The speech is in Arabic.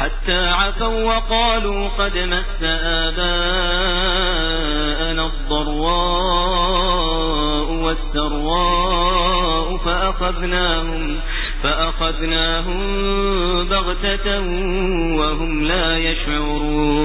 حتى عفوا وقالوا قد مس آباءنا الضراء والسراء فأخذناهم فأخذناهم بغتة وهم لا يشعرون